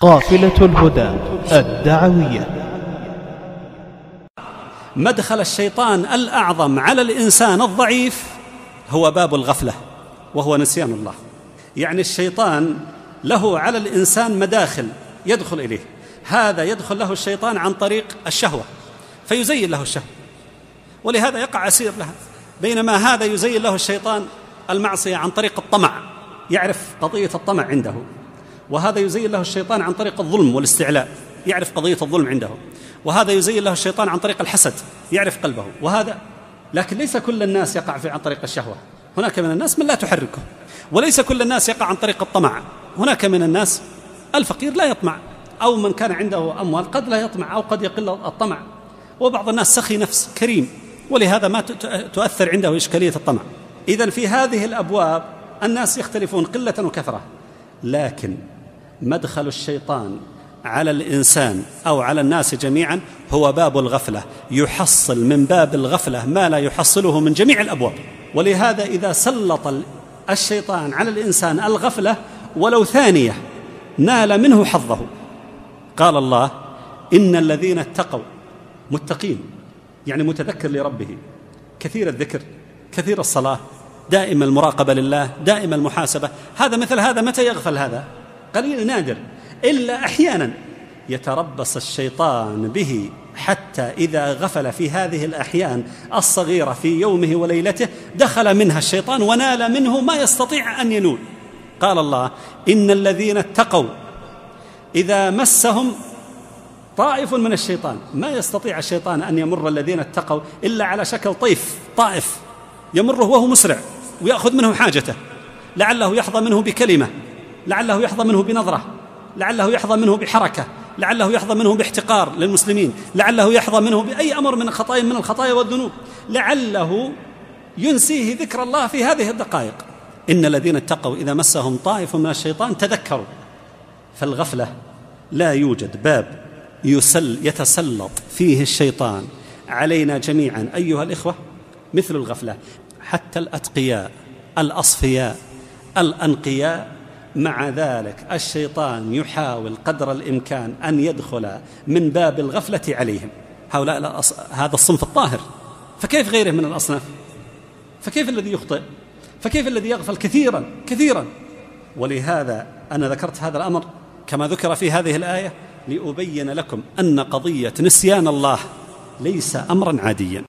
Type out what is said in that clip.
قافلة الهدى الدعوية. مدخل الشيطان الأعظم على الإنسان الضعيف هو باب الغفلة وهو نسيان الله. يعني الشيطان له على الإنسان مداخل يدخل إليه. هذا يدخل له الشيطان عن طريق الشهوة فيزين له الشهوة. ولهذا يقع أسير لها. بينما هذا يزين له الشيطان المعصية عن طريق الطمع يعرف قضية الطمع عنده. وهذا يزين له الشيطان عن طريق الظلم والاستعلاء يعرف قضية الظلم عنده. وهذا يزين له الشيطان عن طريق الحسد يعرف قلبه. وهذا لكن ليس كل الناس يقع في عن طريق الشهوة. هناك من الناس من لا تحركه وليس كل الناس يقع عن طريق الطمع. هناك من الناس الفقير لا يطمع أو من كان عنده أموال قد لا يطمع أو قد يقل الطمع. وبعض الناس سخي نفس كريم ولهذا ما تؤثر عنده إشكالية الطمع. اذا في هذه الأبواب الناس يختلفون قلة وكثرة. لكن مدخل الشيطان على الإنسان أو على الناس جميعا هو باب الغفلة. يحصل من باب الغفلة ما لا يحصله من جميع الأبواب. ولهذا إذا سلط الشيطان على الإنسان الغفلة ولو ثانية نال منه حظه. قال الله إن الذين اتقوا متقين يعني متذكر لربه. كثير الذكر كثير الصلاة دائم المراقبة لله دائم المحاسبة. هذا مثل هذا متى يغفل هذا؟ قليل نادر إلا أحيانا يتربص الشيطان به حتى إذا غفل في هذه الأحيان الصغيرة في يومه وليلته دخل منها الشيطان ونال منه ما يستطيع أن ينول. قال الله إن الذين اتقوا إذا مسهم طائف من الشيطان. ما يستطيع الشيطان أن يمر الذين اتقوا إلا على شكل طيف طائف يمره وهو مسرع ويأخذ منه حاجته لعله يحظى منه بكلمة. لعله يحظى منه بنظرة لعله يحظى منه بحركة لعله يحظى منه باحتقار للمسلمين لعله يحظى منه بأي أمر من الخطايا من الخطايا والذنوب. لعله ينسيه ذكر الله في هذه الدقائق. إن الذين اتقوا إذا مسهم طائف من الشيطان تذكروا. فالغفلة لا يوجد باب يسل يتسلط فيه الشيطان. علينا جميعا أيها الإخوة مثل الغفلة حتى الأتقياء الأصفياء الأنقياء مع ذلك الشيطان يحاول قدر الإمكان أن يدخل من باب الغفلة عليهم. هؤلاء هذا الصنف الطاهر. فكيف غيره من الأصناف؟ فكيف الذي يخطئ؟ فكيف الذي يغفل كثيرا كثيرا؟ ولهذا أنا ذكرت هذا الأمر كما ذكر في هذه الآية لأبين لكم أن قضية نسيان الله ليس امرا عاديا.